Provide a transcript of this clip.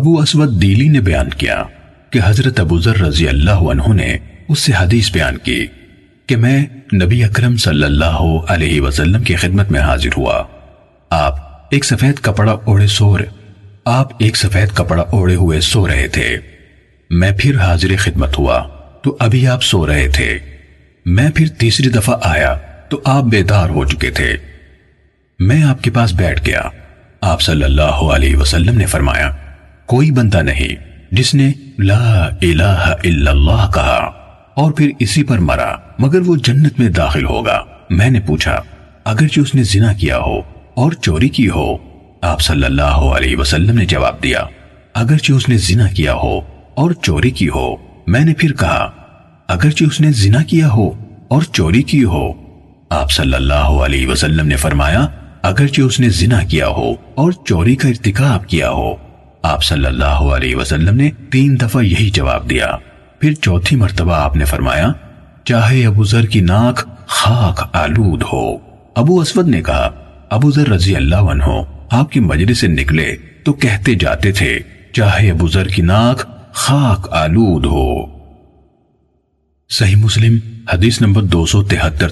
ابو اسود دیلی نے بیان کیا کہ حضرت ابو ذر رضی اللہ عنہ نے اس سے حدیث بیان کی کہ میں نبی اکرم صلی اللہ علیہ وسلم کی خدمت میں حاضر ہوا۔ آپ ایک سفید کپڑا اوڑے سو رہے آپ ایک سفید کپڑا اوڑے ہوئے سو رہے تھے۔ میں پھر حاضر خدمت ہوا تو ابھی آپ سو رہے تھے۔ میں پھر تیسری دفعہ آیا تو آپ بیدار ہو چکے تھے۔ میں آپ کے پاس بیٹھ گیا۔ آپ صلی اللہ علیہ وسلم نے فرمایا کوئی بندہ نہیں جس نے لا الہ الا اللہ کہا اور پھر اسی پر مرا، مگر وہ جنت میں داخل ہوگا۔ میں نے پوچھا، اگرچہ اس نے زنا کیا ہو اور چوری کی ہو؟ آپ صلی اللہ علیہ وسلم نے جواب دیا، اگرچہ اس نے زنا کیا ہو اور چوری کی ہو۔ میں نے پھر کہا، اگرچہ اس نے زنا کیا ہو اور چوری کی ہو۔ آپ صلی اللہ علیہ وسلم نے فرمایا، اگرچہ اس نے زنا کیا ہو اور چوری کا ارتکاب کیا ہو۔ آپ صلی اللہ علیہ وسلم نے تین دفعہ یہی جواب دیا۔ پھر چوتھی مرتبہ آپ نے فرمایا، چاہے ابو ذر کی ناک خاک آلود ہو۔ ابو اسود نے کہا، ابو ذر رضی اللہ عنہ آپ کی مجلس سے نکلے تو کہتے جاتے تھے، چاہے ابو ذر کی ناک خاک آلود ہو۔ صحیح مسلم، حدیث نمبر دو سو تہتر۔